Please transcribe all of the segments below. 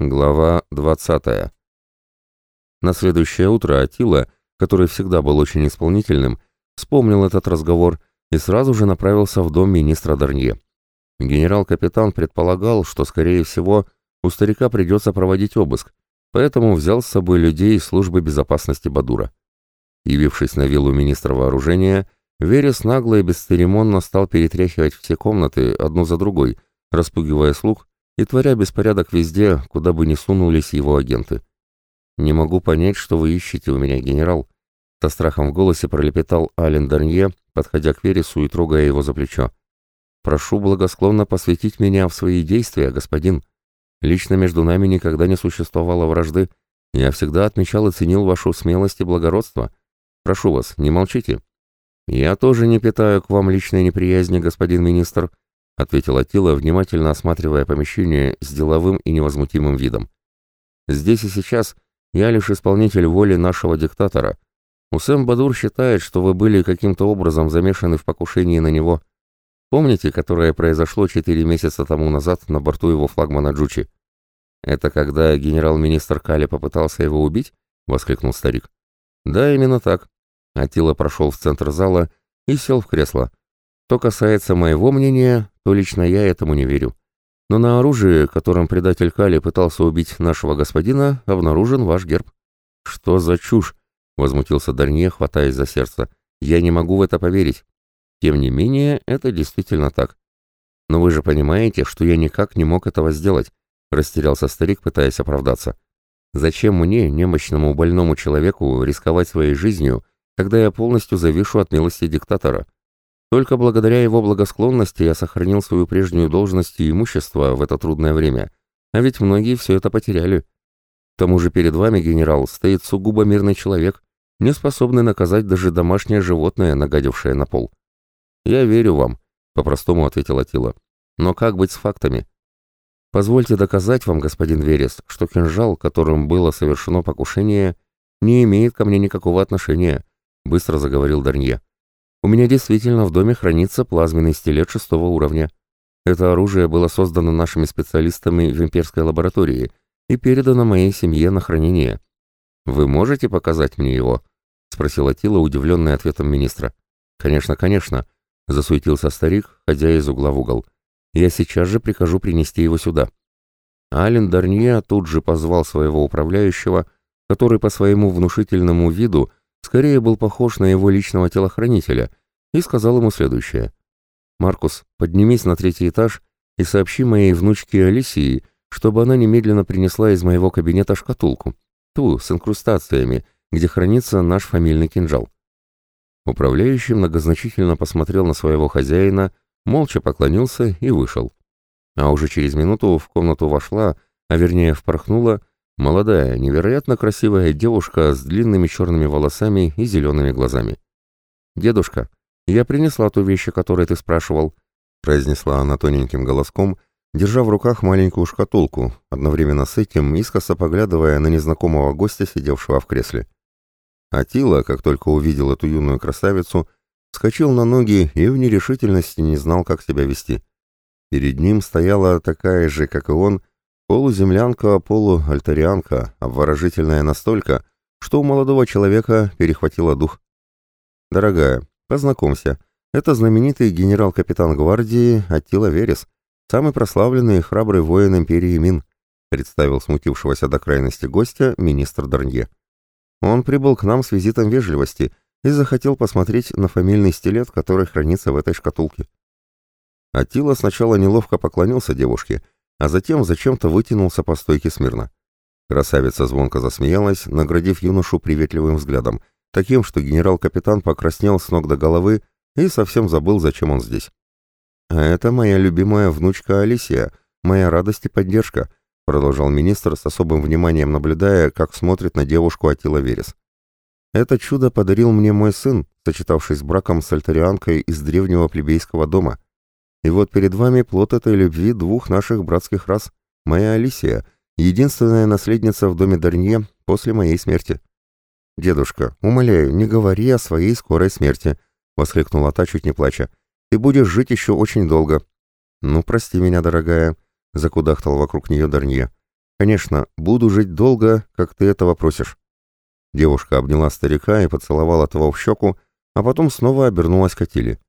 Глава 20. На следующее утро Атила, который всегда был очень исполнительным, вспомнил этот разговор и сразу же направился в дом министра Дарнье. Генерал-капитан предполагал, что, скорее всего, у старика придется проводить обыск, поэтому взял с собой людей из службы безопасности Бадура. Явившись на виллу министра вооружения, Верес нагло и бесцеремонно стал перетряхивать все комнаты одну за другой, распугивая слуг и творя беспорядок везде, куда бы ни сунулись его агенты. «Не могу понять, что вы ищете у меня, генерал», — со страхом в голосе пролепетал Ален Дарнье, подходя к Вересу и трогая его за плечо. «Прошу благосклонно посвятить меня в свои действия, господин. Лично между нами никогда не существовало вражды. Я всегда отмечал и ценил вашу смелость и благородство. Прошу вас, не молчите». «Я тоже не питаю к вам личной неприязни, господин министр», — ответил Атила, внимательно осматривая помещение с деловым и невозмутимым видом. «Здесь и сейчас я лишь исполнитель воли нашего диктатора. Усэм Бадур считает, что вы были каким-то образом замешаны в покушении на него. Помните, которое произошло четыре месяца тому назад на борту его флагмана Джучи? Это когда генерал-министр Кали попытался его убить?» — воскликнул старик. «Да, именно так». Атила прошел в центр зала и сел в кресло. Что касается моего мнения, то лично я этому не верю. Но на оружии, которым предатель Кали пытался убить нашего господина, обнаружен ваш герб. Что за чушь? возмутился Дарнье, хватаясь за сердце. Я не могу в это поверить. Тем не менее, это действительно так. Но вы же понимаете, что я никак не мог этого сделать, растерялся старик, пытаясь оправдаться. Зачем мне, немощному больному человеку, рисковать своей жизнью, когда я полностью завишу от милости диктатора? Только благодаря его благосклонности я сохранил свою прежнюю должность и имущество в это трудное время, а ведь многие все это потеряли. К тому же перед вами, генерал, стоит сугубо мирный человек, не способный наказать даже домашнее животное, нагадившее на пол. «Я верю вам», — по-простому ответил Атила. «Но как быть с фактами?» «Позвольте доказать вам, господин Верес, что кинжал, которым было совершено покушение, не имеет ко мне никакого отношения», — быстро заговорил Дарнье. У меня действительно в доме хранится плазменный стилет шестого уровня. Это оружие было создано нашими специалистами в имперской лаборатории и передано моей семье на хранение. Вы можете показать мне его? спросила Тила, удивленная ответом министра. Конечно, конечно, засуетился старик, ходя из угла в угол. Я сейчас же прикажу принести его сюда. Ален Дарнье тут же позвал своего управляющего, который по своему внушительному виду скорее был похож на его личного телохранителя, и сказал ему следующее. «Маркус, поднимись на третий этаж и сообщи моей внучке Алисии, чтобы она немедленно принесла из моего кабинета шкатулку, ту, с инкрустациями, где хранится наш фамильный кинжал». Управляющий многозначительно посмотрел на своего хозяина, молча поклонился и вышел. А уже через минуту в комнату вошла, а вернее впорхнула, Молодая, невероятно красивая девушка с длинными черными волосами и зелеными глазами. «Дедушка, я принесла ту вещь, о которой ты спрашивал», произнесла она тоненьким голоском, держа в руках маленькую шкатулку, одновременно с этим искоса поглядывая на незнакомого гостя, сидевшего в кресле. Атила, как только увидел эту юную красавицу, вскочил на ноги и в нерешительности не знал, как себя вести. Перед ним стояла такая же, как и он, Полуземлянка, полуальтарианка, обворожительная настолько, что у молодого человека перехватило дух. «Дорогая, познакомься, это знаменитый генерал-капитан гвардии Аттила Верес, самый прославленный и храбрый воин империи Мин», представил смутившегося до крайности гостя министр Дарнье. «Он прибыл к нам с визитом вежливости и захотел посмотреть на фамильный стилет, который хранится в этой шкатулке». Аттила сначала неловко поклонился девушке, а затем зачем-то вытянулся по стойке смирно. Красавица звонко засмеялась, наградив юношу приветливым взглядом, таким, что генерал-капитан покраснел с ног до головы и совсем забыл, зачем он здесь. «А это моя любимая внучка Алисия, моя радость и поддержка», продолжал министр с особым вниманием наблюдая, как смотрит на девушку Атила Верес. «Это чудо подарил мне мой сын, сочетавшись браком с альтарианкой из древнего плебейского дома. И вот перед вами плод этой любви двух наших братских рас. Моя Алисия, единственная наследница в доме Дарнье после моей смерти. «Дедушка, умоляю, не говори о своей скорой смерти», — воскликнула та, чуть не плача. «Ты будешь жить еще очень долго». «Ну, прости меня, дорогая», — закудахтал вокруг нее Дарнье. Конечно, буду жить долго, как ты этого просишь». Девушка обняла старика и поцеловала того в щеку, а потом снова обернулась к Атиле.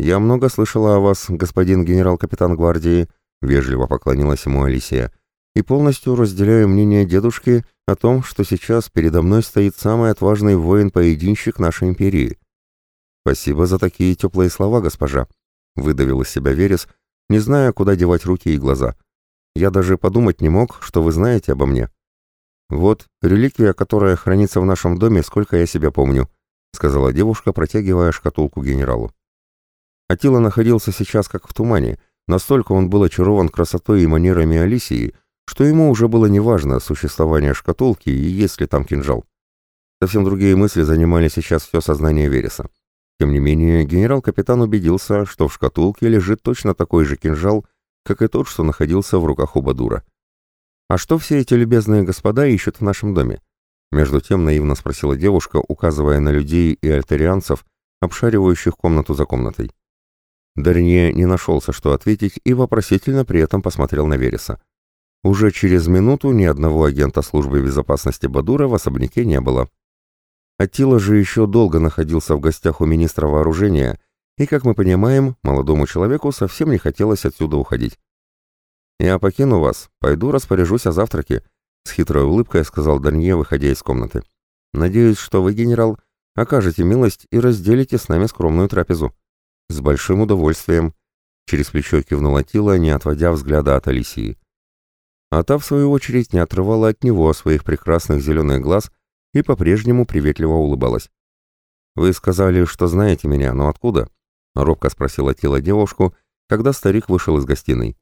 «Я много слышала о вас, господин генерал-капитан гвардии», — вежливо поклонилась ему Алисия, «и полностью разделяю мнение дедушки о том, что сейчас передо мной стоит самый отважный воин-поединщик нашей империи». «Спасибо за такие теплые слова, госпожа», — выдавил из себя Верес, не зная, куда девать руки и глаза. «Я даже подумать не мог, что вы знаете обо мне». «Вот, реликвия, которая хранится в нашем доме, сколько я себя помню», — сказала девушка, протягивая шкатулку генералу. Атила находился сейчас как в тумане, настолько он был очарован красотой и манерами Алисии, что ему уже было неважно существование шкатулки и есть ли там кинжал. Совсем другие мысли занимали сейчас все сознание Вереса. Тем не менее, генерал-капитан убедился, что в шкатулке лежит точно такой же кинжал, как и тот, что находился в руках у Бадура. «А что все эти любезные господа ищут в нашем доме?» Между тем наивно спросила девушка, указывая на людей и альтерианцев, обшаривающих комнату за комнатой. Дарнье не нашелся, что ответить, и вопросительно при этом посмотрел на Вереса. Уже через минуту ни одного агента службы безопасности Бадура в особняке не было. Аттила же еще долго находился в гостях у министра вооружения, и, как мы понимаем, молодому человеку совсем не хотелось отсюда уходить. «Я покину вас, пойду распоряжусь о завтраке», — с хитрой улыбкой сказал Дарнье, выходя из комнаты. «Надеюсь, что вы, генерал, окажете милость и разделите с нами скромную трапезу». «С большим удовольствием», — через плечо кивнула Тила, не отводя взгляда от Алисии. А та, в свою очередь, не отрывала от него своих прекрасных зеленых глаз и по-прежнему приветливо улыбалась. «Вы сказали, что знаете меня, но откуда?» — робко спросила Тила девушку, когда старик вышел из гостиной.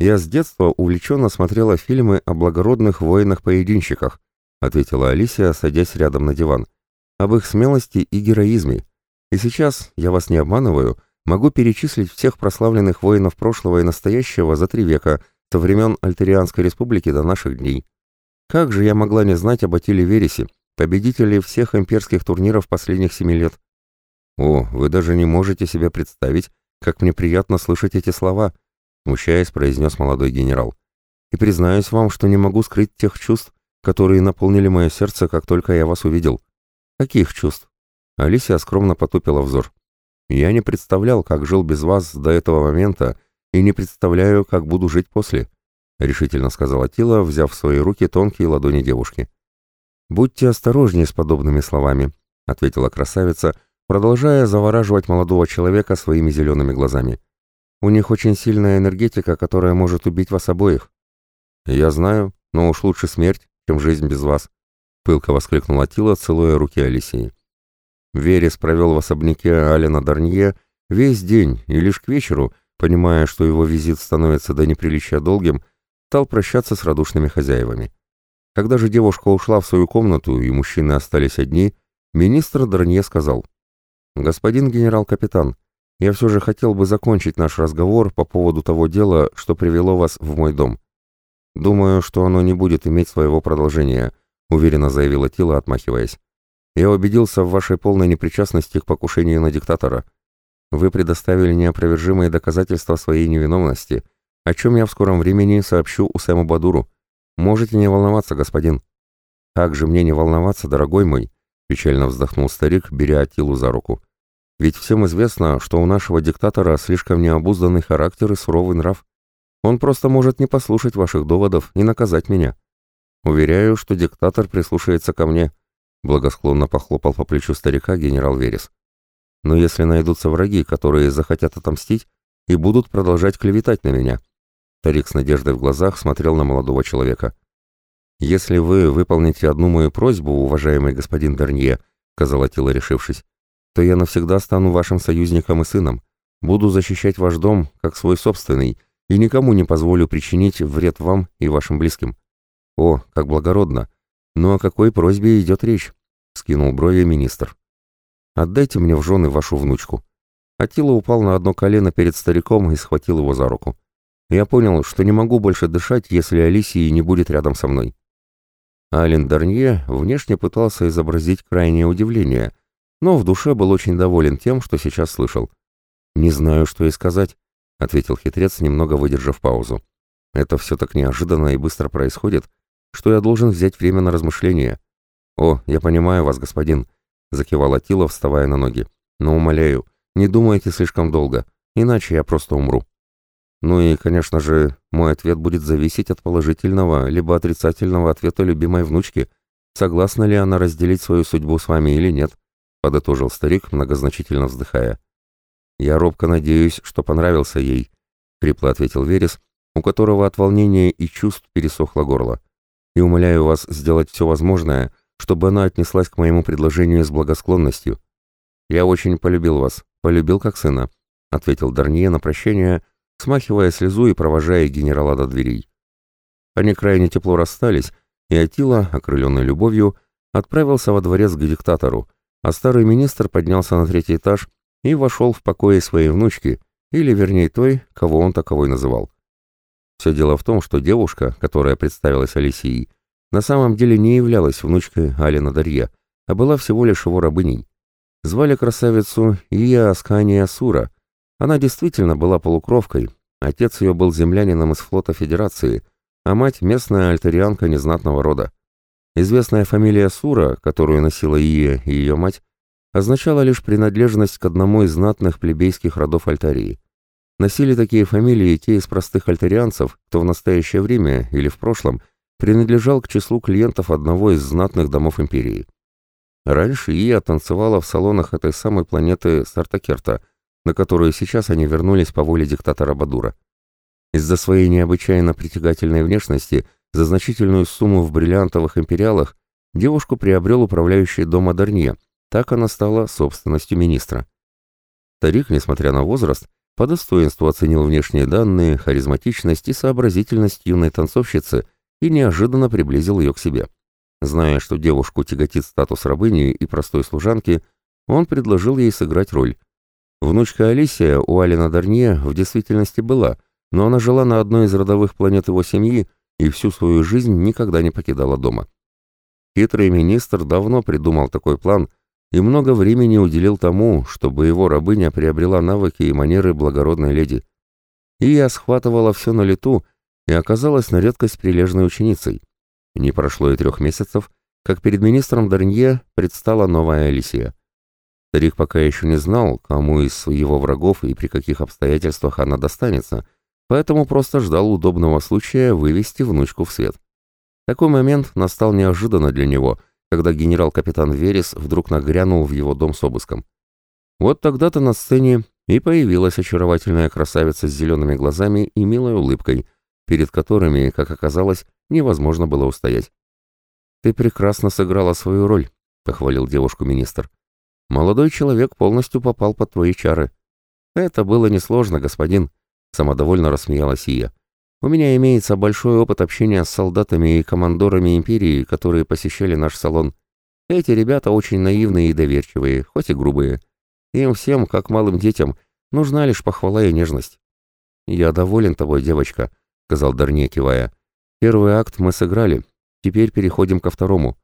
«Я с детства увлеченно смотрела фильмы о благородных воинах-поединщиках», — ответила Алисия, садясь рядом на диван, — «об их смелости и героизме, и сейчас, я вас не обманываю, могу перечислить всех прославленных воинов прошлого и настоящего за три века, со времен Альтерианской республики до наших дней. Как же я могла не знать об Атиле Вересе, победителе всех имперских турниров последних семи лет? О, вы даже не можете себе представить, как мне приятно слышать эти слова, смущаясь, произнес молодой генерал. И признаюсь вам, что не могу скрыть тех чувств, которые наполнили мое сердце, как только я вас увидел. Каких чувств? Алисия скромно потупила взор. «Я не представлял, как жил без вас до этого момента, и не представляю, как буду жить после», — решительно сказала Тила, взяв в свои руки тонкие ладони девушки. «Будьте осторожнее с подобными словами», — ответила красавица, продолжая завораживать молодого человека своими зелеными глазами. «У них очень сильная энергетика, которая может убить вас обоих». «Я знаю, но уж лучше смерть, чем жизнь без вас», — пылко воскликнула Тила, целуя руки Алисии. Верес провел в особняке Алина Дарнье весь день и лишь к вечеру, понимая, что его визит становится до неприличия долгим, стал прощаться с радушными хозяевами. Когда же девушка ушла в свою комнату и мужчины остались одни, министр Дарнье сказал, «Господин генерал-капитан, я все же хотел бы закончить наш разговор по поводу того дела, что привело вас в мой дом. Думаю, что оно не будет иметь своего продолжения», уверенно заявила Тила, отмахиваясь. Я убедился в вашей полной непричастности к покушению на диктатора. Вы предоставили неопровержимые доказательства своей невиновности, о чем я в скором времени сообщу Усэму Бадуру. Можете не волноваться, господин». «Как же мне не волноваться, дорогой мой?» — печально вздохнул старик, беря Атилу за руку. «Ведь всем известно, что у нашего диктатора слишком необузданный характер и суровый нрав. Он просто может не послушать ваших доводов и наказать меня. Уверяю, что диктатор прислушается ко мне, Благосклонно похлопал по плечу старика генерал Верес. Но если найдутся враги, которые захотят отомстить и будут продолжать клеветать на меня. Старик с надеждой в глазах смотрел на молодого человека. «Если вы выполните одну мою просьбу, уважаемый господин Дарнье», — сказала Тила, решившись, «то я навсегда стану вашим союзником и сыном, буду защищать ваш дом как свой собственный и никому не позволю причинить вред вам и вашим близким». «О, как благородно! «Ну о какой просьбе идет речь?» — скинул брови министр. «Отдайте мне в жены вашу внучку». Атила упал на одно колено перед стариком и схватил его за руку. Я понял, что не могу больше дышать, если Алисии не будет рядом со мной. Ален Дарнье внешне пытался изобразить крайнее удивление, но в душе был очень доволен тем, что сейчас слышал. «Не знаю, что и сказать», — ответил хитрец, немного выдержав паузу. Это все так неожиданно и быстро происходит, что я должен взять время на размышление. О, я понимаю вас, господин, закивал Атила, вставая на ноги. Но умоляю, не думайте слишком долго, иначе я просто умру. Ну и, конечно же, мой ответ будет зависеть от положительного либо отрицательного ответа любимой внучки, согласна ли она разделить свою судьбу с вами или нет, подытожил старик, многозначительно вздыхая. Я робко надеюсь, что понравился ей, хрипло ответил Верес, у которого от волнения и чувств пересохло горло. И умоляю вас сделать все возможное, чтобы она отнеслась к моему предложению с благосклонностью. Я очень полюбил вас, полюбил как сына, ответил Дарнье на прощание смахивая слезу и провожая генерала до дверей. Они крайне тепло расстались, и Атила, окрыленный любовью, отправился во дворец к диктатору, а старый министр поднялся на третий этаж и вошел в покои своей внучки, или вернее той, кого он таковой называл. Все дело в том, что девушка, которая представилась Алисией, на самом деле не являлась внучкой Алина Дарья, а была всего лишь его рабыней. Звали красавицу Ия Аскания Сура, она действительно была полукровкой, отец ее был землянином из флота Федерации, а мать – местная альтерианка незнатного рода. Известная фамилия Сура, которую носила Ия и ее мать, означала лишь принадлежность к одному из знатных плебейских родов Альтарии. Носили такие фамилии те из простых альтарианцев, кто в настоящее время или в прошлом принадлежал к числу клиентов одного из знатных домов империи. Раньше Ия танцевала в салонах этой самой планеты Сартакерта, на которую сейчас они вернулись по воле диктатора Бадура. Из-за своей необычайно притягательной внешности за значительную сумму в бриллиантовых империалах девушку приобрел управляющий дома Дарнье, так она стала собственностью министра. Тарик, несмотря на возраст, по достоинству оценил внешние данные, харизматичность и сообразительность юной танцовщицы и неожиданно приблизил ее к себе. Зная, что девушку тяготит статус рабыни и простой служанки, он предложил ей сыграть роль – Внучка Алисия у Алина Дарнье в действительности была, но она жила на одной из родовых планет его семьи и всю свою жизнь никогда не покидала дома. Хитрый министр давно придумал такой план и много времени уделил тому, чтобы его рабыня приобрела навыки и манеры благородной леди. И я схватывала все на лету и оказалась на редкость прилежной ученицей. Не прошло и трех месяцев, как перед министром Дарнье предстала новая Алисия. Старик пока еще не знал, кому из его врагов и при каких обстоятельствах она достанется, поэтому просто ждал удобного случая вывести внучку в свет. Такой момент настал неожиданно для него, когда генерал-капитан Верес вдруг нагрянул в его дом с обыском. Вот тогда-то на сцене и появилась очаровательная красавица с зелеными глазами и милой улыбкой, перед которыми, как оказалось, невозможно было устоять. «Ты прекрасно сыграла свою роль», — похвалил девушку министр. Молодой человек полностью попал под твои чары. Это было несложно, господин, самодовольно рассмеялась Ия. У меня имеется большой опыт общения с солдатами и командорами империи, которые посещали наш салон. Эти ребята очень наивные и доверчивые, хоть и грубые. Им всем, как малым детям, нужна лишь похвала и нежность. «Я доволен тобой, девочка», — сказал Дарне, кивая. «Первый акт мы сыграли. Теперь переходим ко второму.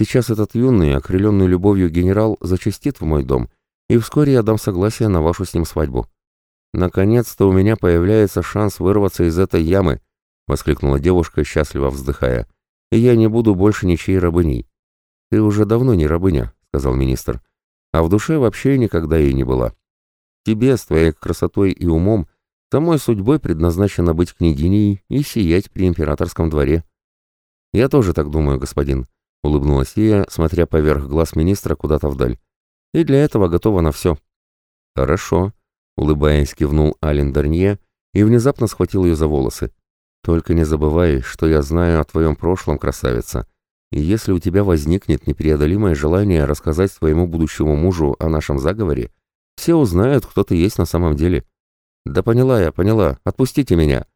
Сейчас этот юный, окрыленный любовью генерал зачастит в мой дом, и вскоре я дам согласие на вашу с ним свадьбу. Наконец-то у меня появляется шанс вырваться из этой ямы, воскликнула девушка, счастливо вздыхая. И я не буду больше ничьей рабыней. Ты уже давно не рабыня, сказал министр, а в душе вообще никогда и не была. Тебе с твоей красотой и умом самой судьбой предназначено быть княгиней и сиять при императорском дворе. Я тоже так думаю, господин, — улыбнулась Ия, смотря поверх глаз министра куда-то вдаль. «И для этого готова на все». «Хорошо», — улыбаясь, кивнул Ален Дарнье и внезапно схватил ее за волосы. «Только не забывай, что я знаю о твоем прошлом, красавица, и если у тебя возникнет непреодолимое желание рассказать своему будущему мужу о нашем заговоре, все узнают, кто ты есть на самом деле». «Да поняла я, поняла. Отпустите меня!»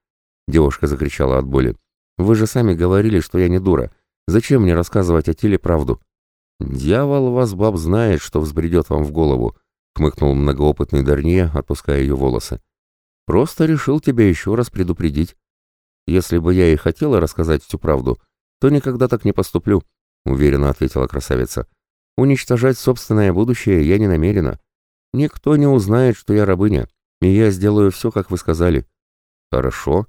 Девушка закричала от боли. «Вы же сами говорили, что я не дура. Зачем мне рассказывать о теле правду? Дьявол вас, баб, знает, что взбредет вам в голову, хмыкнул многоопытный Дарнье, отпуская ее волосы. Просто решил тебя еще раз предупредить. Если бы я и хотела рассказать всю правду, то никогда так не поступлю, уверенно ответила красавица. Уничтожать собственное будущее я не намерена. Никто не узнает, что я рабыня, и я сделаю все, как вы сказали. Хорошо,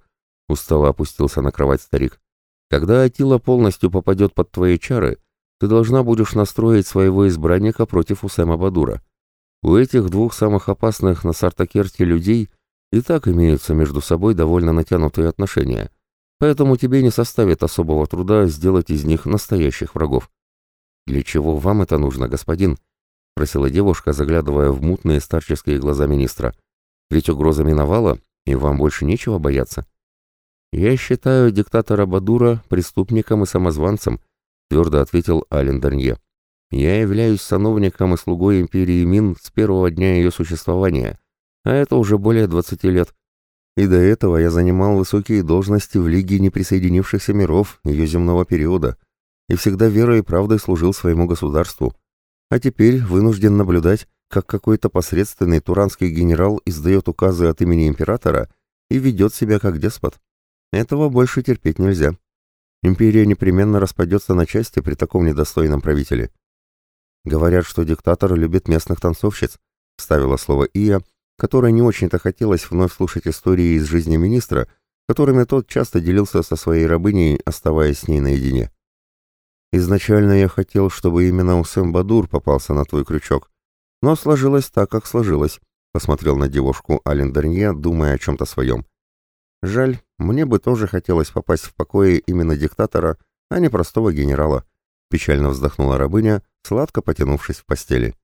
устало опустился на кровать старик. Когда Атила полностью попадет под твои чары, ты должна будешь настроить своего избранника против Усема Бадура. У этих двух самых опасных на Сартакерте людей и так имеются между собой довольно натянутые отношения, поэтому тебе не составит особого труда сделать из них настоящих врагов. «Для чего вам это нужно, господин?» — просила девушка, заглядывая в мутные старческие глаза министра. «Ведь угроза миновала, и вам больше нечего бояться». «Я считаю диктатора Бадура преступником и самозванцем», — твердо ответил Ален Дарнье. Я являюсь сановником и слугой империи Мин с первого дня ее существования, а это уже более 20 лет. И до этого я занимал высокие должности в Лиге неприсоединившихся миров ее земного периода и всегда верой и правдой служил своему государству. А теперь вынужден наблюдать, как какой-то посредственный туранский генерал издает указы от имени императора и ведет себя как деспот. Этого больше терпеть нельзя. Империя непременно распадется на части при таком недостойном правителе. Говорят, что диктатор любит местных танцовщиц, вставила слово Ия, которой не очень-то хотелось вновь слушать истории из жизни министра, которыми тот часто делился со своей рабыней, оставаясь с ней наедине. Изначально я хотел, чтобы именно Усэм Бадур попался на твой крючок, но сложилось так, как сложилось, посмотрел на девушку Ален Дарнье, думая о чем-то своем. Жаль, мне бы тоже хотелось попасть в покое именно диктатора, а не простого генерала. Печально вздохнула рабыня, сладко потянувшись в постели.